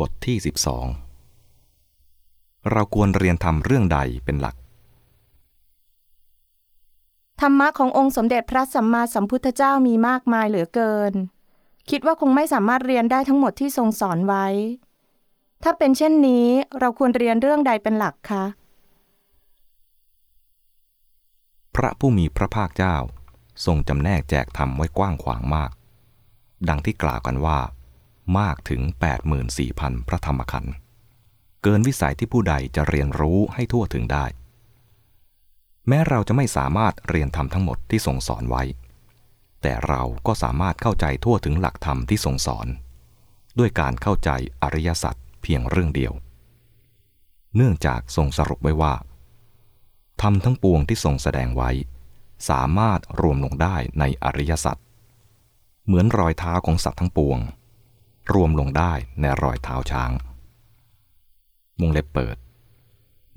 บทที่ 12 เราควรเรียนทำเรื่องใดเป็นหลัก ธรรมะขององค์สมเด็จพระสัมมาสัมพุทธเจ้ามีมากมายเหลือเกิน คิดว่าคงไม่สามารถเรียนได้ทั้งหมดที่ทรงสอนไว้ ถ้าเป็นเช่นนี้เราควรเรียนเรื่องใดเป็นหลักคะ พระผู้มีพระภาคเจ้า ทรงจำแนกแจกธรรมไว้กว้างขวางมาก ดังที่กล่าวกันว่า มากถึง 84,000 พระธรรมขันธ์เกินวิสัยที่ผู้ใดจะเรียนรู้ให้ทั่วถึงได้ แม้เราจะไม่สามารถเรียนธรรมทั้งหมดที่ทรงสอนไว้ แต่เราก็สามารถเข้าใจทั่วถึงหลักธรรมที่ทรงสอน ด้วยการเข้าใจอริยสัจเพียงเรื่องเดียว เนื่องจากทรงสรุปไว้ว่าธรรมทั้งปวงที่ทรงแสดงไว้ สามารถรวมลงได้ในอริยสัจเหมือนรอยเท้าของสัตว์ทั้งปวง รวมลงได้ในรอยเท้าช้าง วงเล็บเปิด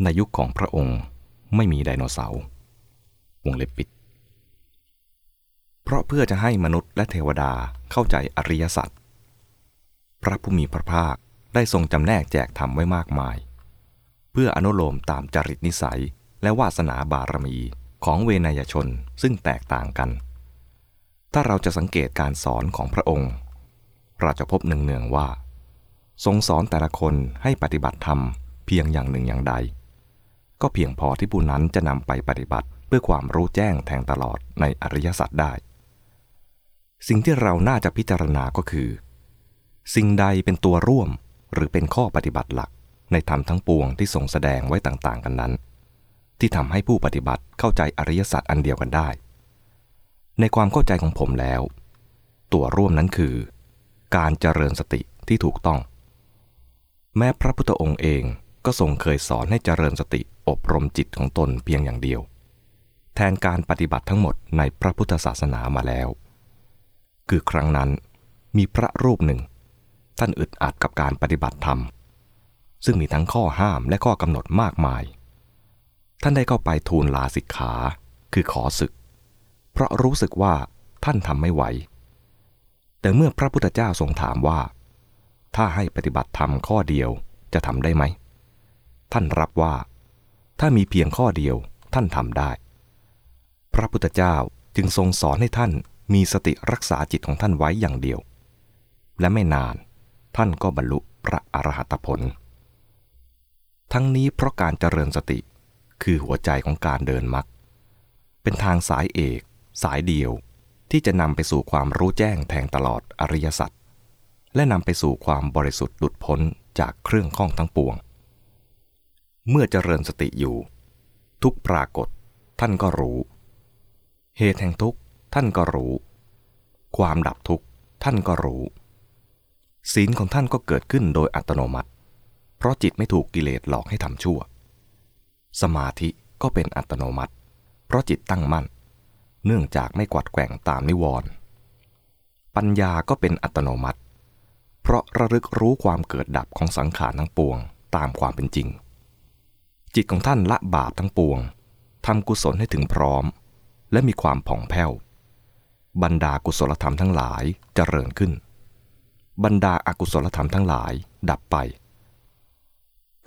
ในยุคของพระองค์ไม่มีไดโนเสาร์วงเล็บปิด เพราะเพื่อจะให้มนุษย์และเทวดาเข้าใจอริยสัจพระผู้มีพระภาคได้ทรงจำแนกแจกธรรมไว้มากมาย เพื่ออนุโลมตามจริตนิสัยและวาสนาบารมีของเวนยชนซึ่งแตกต่างกัน ถ้าเราจะสังเกตการสอนของพระองค์ เราจะพบหนึ่งเนืองว่า ทรงสอนแต่ละคนให้ปฏิบัติธรรมเพียงอย่างหนึ่งอย่างใด ก็เพียงพอที่ผู้นั้นจะนำไปปฏิบัติเพื่อความรู้แจ้งแทงตลอดในอริยสัจได้ สิ่งที่เราน่าจะพิจารณาก็คือ สิ่งใดเป็นตัวร่วมหรือเป็นข้อปฏิบัติหลักในธรรมทั้งปวงที่ทรงแสดงไว้ต่างๆ กันนั้น ที่ทำให้ผู้ปฏิบัติเข้าใจอริยสัจอันเดียวกันได้ ในความเข้าใจของผมแล้ว ตัวร่วมนั้นคือ การเจริญสติที่ถูกต้อง แม้พระพุทธองค์เองก็ทรงเคยสอนให้เจริญสติอบรมจิตของตนเพียงอย่างเดียว แทนการปฏิบัติทั้งหมดในพระพุทธศาสนามาแล้ว คือครั้งนั้นมีพระรูปหนึ่ง ท่านอึดอัดกับการปฏิบัติธรรม ซึ่งมีทั้งข้อห้ามและข้อกำหนดมากมาย ท่านได้เข้าไปทูลลาสิกขา คือขอศึก เพราะรู้สึกว่าท่านทำไม่ไหว แต่เมื่อพระพุทธเจ้าทรงถามว่า ถ้าให้ปฏิบัติธรรมข้อเดียวจะทำได้ไหม ท่านรับว่า ถ้ามีเพียงข้อเดียวท่านทำได้ พระพุทธเจ้าจึงทรงสอนให้ท่านมีสติรักษาจิตของท่านไว้อย่างเดียว และไม่นานท่านก็บรรลุพระอรหัตผล ทั้งนี้เพราะการเจริญสติคือหัวใจของการเดินมรรคเป็นทางสายเอก สายเดียว ที่จะนำไปสู่ความรู้แจ้งแทงตลอดอริยสัจและนำไปสู่ความบริสุทธิ์หลุดพ้นจากเครื่องข้องทั้งปวง เมื่อเจริญสติอยู่ ทุกปรากฏท่านก็รู้ เหตุแห่งทุกข์ท่านก็รู้ ความดับทุกข์ท่านก็รู้ ศีลของท่านก็เกิดขึ้นโดยอัตโนมัติ เพราะจิตไม่ถูกกิเลสหลอกให้ทำชั่ว สมาธิก็เป็นอัตโนมัติ เพราะจิตตั้งมั่น เนื่องจากไม่กวัดแกว่งตามนิวรณ์ปัญญาก็เป็นอัตโนมัติ เพราะระลึกรู้ความเกิดดับของสังขารทั้งปวงตามความเป็นจริง จิตของท่านละบาปทั้งปวงทำกุศลให้ถึงพร้อม และมีความผ่องแผ้ว บรรดากุศลธรรมทั้งหลายเจริญขึ้น บรรดาอากุศลธรรมทั้งหลายดับไป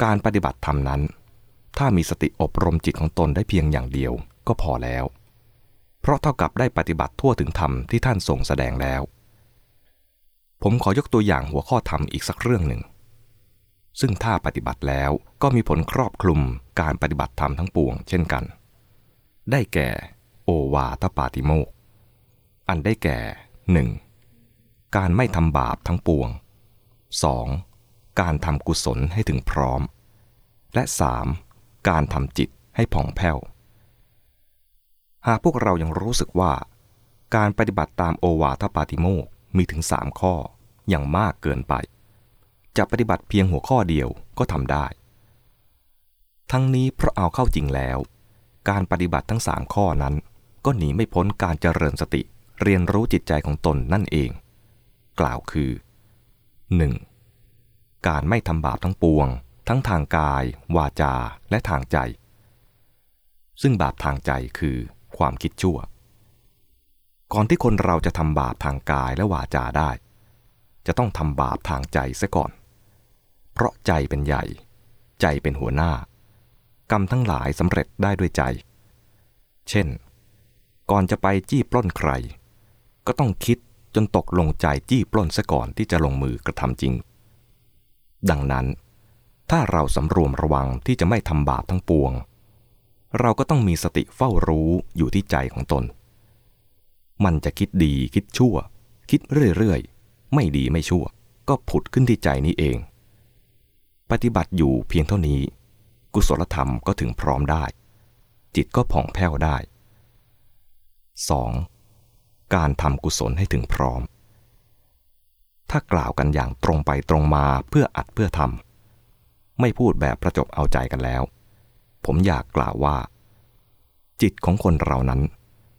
การปฏิบัติธรรมนั้น ถ้ามีสติอบรมจิตของตนได้เพียงอย่างเดียวก็พอแล้ว เพราะเท่ากับได้ปฏิบัติทั่วถึงธรรมที่ท่านทรงแสดงแล้ว ผมขอยกตัวอย่างหัวข้อธรรมอีกสักเรื่องหนึ่ง ซึ่งถ้าปฏิบัติแล้วก็มีผลครอบคลุมการปฏิบัติธรรมทั้งปวงเช่นกัน ได้แก่ โอวาทปาติโมก อันได้แก่ 1. การไม่ทำบาปทั้งปวง 2. การทำกุศลให้ถึงพร้อม และ 3. การทำจิตให้ผ่องแผ้ว หากพวกเรายังรู้สึกว่า การปฏิบัติตามโอวาทปาติโมกมีถึงสามข้ออย่างมากเกินไป จะปฏิบัติเพียงหัวข้อเดียวก็ทำได้ ทั้งนี้เพราะเอาเข้าจริงแล้ว การปฏิบัติทั้งสามข้อนั้น ก็หนีไม่พ้นการเจริญสติเรียนรู้จิตใจของตนนั่นเอง กล่าวคือ 1. การไม่ทำบาปทั้งปวง ทั้งทางกาย วาจา และทางใจ ซึ่งบาปทางใจคือ ความคิดชั่ว ก่อนที่คนเราจะทำบาปทางกายและวาจาได้ จะต้องทำบาปทางใจซะก่อน เพราะใจเป็นใหญ่ ใจเป็นหัวหน้า กรรมทั้งหลายสำเร็จได้ด้วยใจ เช่น ก่อนจะไปจี้ปล้นใคร ก็ต้องคิดจนตกลงใจจี้ปล้นซะก่อนที่จะลงมือกระทำจริง ดังนั้นถ้าเราสำรวมระวังที่จะไม่ทำบาปทั้งปวง เราก็ต้องมีสติเฝ้ารู้อยู่ที่ใจของตน มันจะคิดดีคิดชั่ว คิดเรื่อยๆ ไม่ดีไม่ชั่ว ก็ผุดขึ้นที่ใจนี้เอง ปฏิบัติอยู่เพียงเท่านี้ กุศลธรรมก็ถึงพร้อมได้ จิตก็ผ่องแผ้วได้ 2. การทำกุศลให้ถึงพร้อม ถ้ากล่าวกันอย่างตรงไปตรงมาเพื่ออัดเพื่อทำไม่พูดแบบประจบเอาใจกันแล้ว ผมอยากกล่าวว่า จิตของคนเรานั้น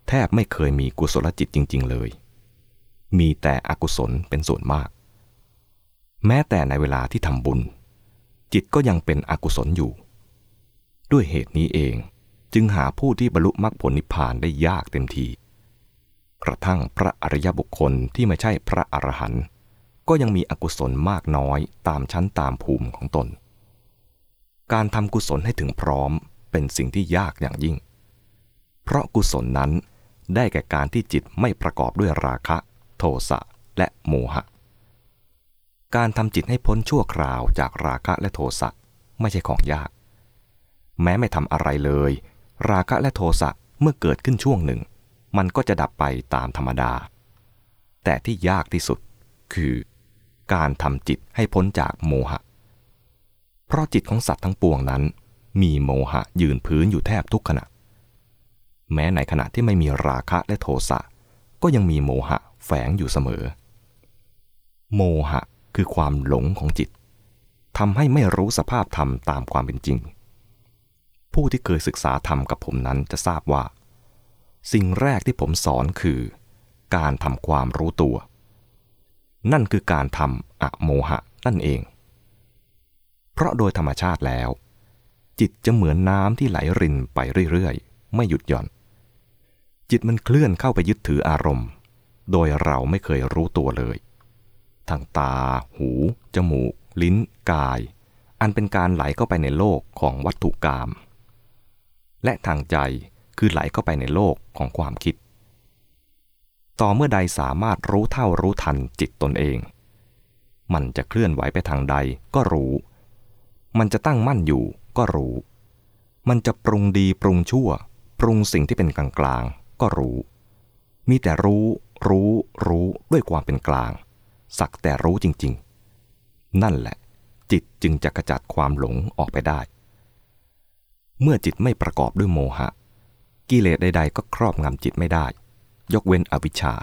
แทบไม่เคยมีกุศลจิตจริง ๆ เลย มีแต่อกุศลเป็นส่วนมาก แม้แต่ในเวลาที่ทำบุญ จิตก็ยังเป็นอกุศลอยู่ ด้วยเหตุนี้เองจึงหาผู้ที่บรรลุมรรคผลนิพพานได้ยากเต็มทีกระทั่งพระอริยบุคคลที่ไม่ใช่พระอรหันต์ก็ยังมีอกุศลมากน้อยตามชั้นตามภูมิของตน การทำกุศลให้ถึงพร้อมเป็นสิ่งที่ยากอย่างยิ่ง เพราะกุศลนั้นได้แก่การที่จิตไม่ประกอบด้วยราคะ โทสะและโมหะ การทำจิตให้พ้นชั่วคราวจากราคะและโทสะไม่ใช่ของยาก แม้ไม่ทำอะไรเลย ราคะและโทสะเมื่อเกิดขึ้นช่วงหนึ่ง มันก็จะดับไปตามธรรมดา แต่ที่ยากที่สุดคือ การทำจิตให้พ้นจากโมหะ เพราะจิตของสัตว์ทั้งปวงนั้น มีโมหะยืนพื้นอยู่แทบทุกขณะ แม้ในขณะที่ไม่มีราคะและโทสะก็ยังมีโมหะแฝงอยู่เสมอ โมหะคือความหลงของจิตทำให้ไม่รู้สภาพธรรมตามความเป็นจริง ผู้ที่เคยศึกษาธรรมกับผมนั้นจะทราบว่า สิ่งแรกที่ผมสอนคือ การทำความรู้ตัว นั่นคือการทำอะโมหะนั่นเอง เพราะโดยธรรมชาติแล้ว จิตจะเหมือนน้ำที่ไหลรินไปเรื่อยๆ ไม่หยุดหย่อน จิตมันเคลื่อนเข้าไปยึดถืออารมณ์ โดยเราไม่เคยรู้ตัวเลย ทางตา หู จมูก ลิ้น กาย อันเป็นการไหลเข้าไปในโลกของวัตถุกรรมและทางใจคือไหลเข้าไปในโลกของความคิด ต่อเมื่อใดสามารถรู้เท่ารู้ทันจิตตนเอง มันจะเคลื่อนไหวไปทางใดก็รู้ มันจะตั้งมั่นอยู่ก็รู้ มันจะปรุงดีปรุงชั่ว ปรุงสิ่งที่เป็นกลางกลางก็รู้ มีแต่รู้รู้รู้ด้วยความเป็นกลาง สักแต่รู้จริง ๆ นั่นแหละ จิตจึงจะกระจัดความหลงออกไปได้ เมื่อจิตไม่ประกอบด้วยโมหะ กิเลสใด ๆ ก็ครอบงำจิตไม่ได้ ยกเว้นอวิชชา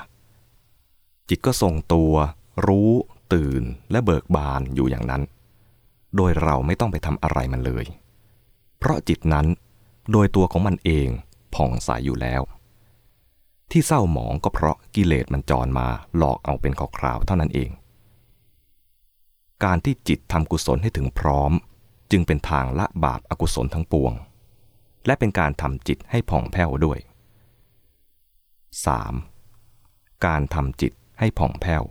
จิตก็ทรงตัว รู้ ตื่นและเบิกบานอยู่อย่างนั้น โดยเราไม่ต้องไปทำอะไรมันเลย เพราะจิตนั้นโดยตัวของมันเองผ่องใสยอยู่แล้ว ที่เศร้าหมองก็เพราะกิเลสมันจรมาหลอกเอาเป็นขอคราวเท่านั้นเอง การที่จิตทำกุศลให้ถึงพร้อม จึงเป็นทางละบาปอากุศลทั้งปวง และเป็นการทำจิตให้ผ่องแผ้วด้วย 3. การทำจิตให้ผ่องแผ้ว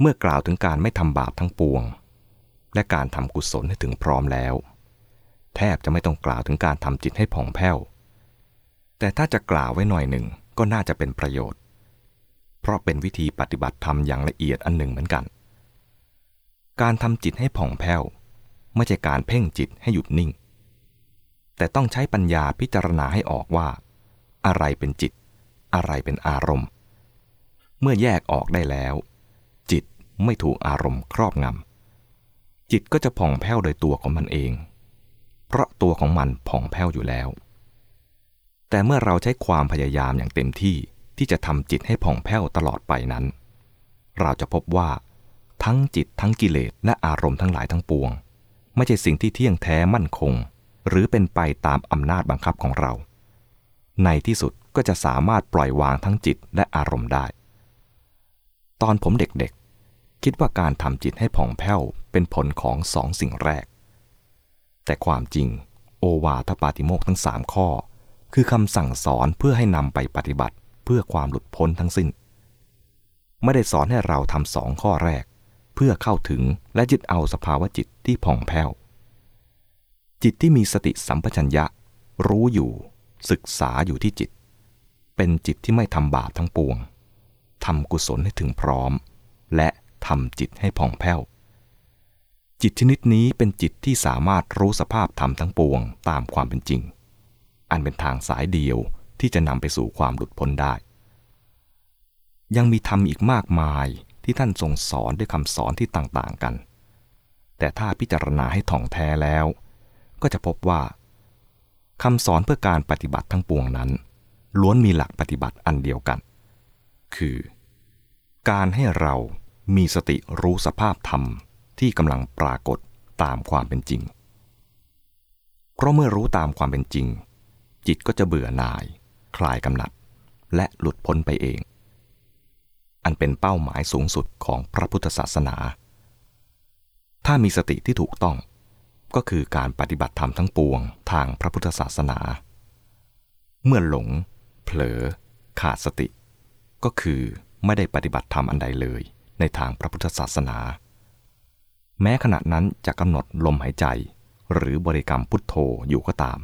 เมื่อกล่าวถึงการไม่ทำบาปทั้งปวง และการทำกุศลให้ถึงพร้อมแล้ว แทบจะไม่ต้องกล่าวถึงการทำจิตให้ผ่องแผ้ว แต่ถ้าจะกล่าวไว้หน่อยหนึ่งก็น่าจะเป็นประโยชน์ เพราะเป็นวิธีปฏิบัติธรรมอย่างละเอียดอันหนึ่งเหมือนกัน การทำจิตให้ผ่องแผ้ว ไม่ใช่การเพ่งจิตให้หยุดนิ่ง แต่ต้องใช้ปัญญาพิจารณาให้ออกว่า อะไรเป็นจิต อะไรเป็นอารมณ์ เมื่อแยกออกได้แล้ว จิตไม่ถูกอารมณ์ครอบงำ จิตก็จะผ่องแผ้วโดยตัวของมันเอง เพราะตัวของมันผ่องแผ้วอยู่แล้ว แต่เมื่อเราใช้ความพยายามอย่างเต็มที่ที่จะทำจิตให้ผ่องแผ้วตลอดไปนั้น เราจะพบว่า ทั้งจิตทั้งกิเลสและอารมณ์ทั้งหลายทั้งปวง ไม่ใช่สิ่งที่เที่ยงแท้มั่นคง หรือเป็นไปตามอำนาจบังคับของเรา ในที่สุดก็จะสามารถปล่อยวางทั้งจิตและอารมณ์ได้ ตอนผมเด็กๆ คิดว่าการทำจิตให้ผ่องแผ้วเป็นผลของสองสิ่งแรก แต่ความจริง โอวาทปาติโมกทั้งสามข้อ คือคำสั่งสอนเพื่อให้นำไปปฏิบัติเพื่อความหลุดพ้นทั้งสิ้น ไม่ได้สอนให้เราทำสองข้อแรก เพื่อเข้าถึงและยึดเอาสภาวะจิตที่ผ่องแผ้ว จิตที่มีสติสัมปชัญญะ รู้อยู่ ศึกษาอยู่ที่จิต เป็นจิตที่ไม่ทำบาปทั้งปวงทำกุศลให้ถึงพร้อม และ ทำจิตให้ผ่องแผ้ว จิตชนิดนี้เป็นจิตที่สามารถรู้สภาพธรรมทั้งปวงตามความเป็นจริง อันเป็นทางสายเดียวที่จะนำไปสู่ความหลุดพ้นได้ ยังมีธรรมอีกมากมายที่ท่านทรงสอนด้วยคำสอนที่ต่างๆกัน แต่ถ้าพิจารณาให้ถ่องแท้แล้ว ก็จะพบว่าคำสอนเพื่อการปฏิบัติทั้งปวงนั้น ล้วนมีหลักปฏิบัติอันเดียวกัน คือ การให้เรา มีสติรู้สภาพธรรมที่กำลังปรากฏตามความเป็นจริง เพราะเมื่อรู้ตามความเป็นจริง จิตก็จะเบื่อหน่าย คลายกำหนัด และหลุดพ้นไปเอง อันเป็นเป้าหมายสูงสุดของพระพุทธศาสนา ถ้ามีสติที่ถูกต้อง ก็คือการปฏิบัติธรรมทั้งปวงทางพระพุทธศาสนา เมื่อหลง เผลอ ขาดสติ ก็คือไม่ได้ปฏิบัติธรรมอันใดเลย ในทางพระพุทธศาสนา แม้ขณะนั้นจะกำหนดลมหายใจ หรือบริกรรมพุทโธอยู่ก็ตาม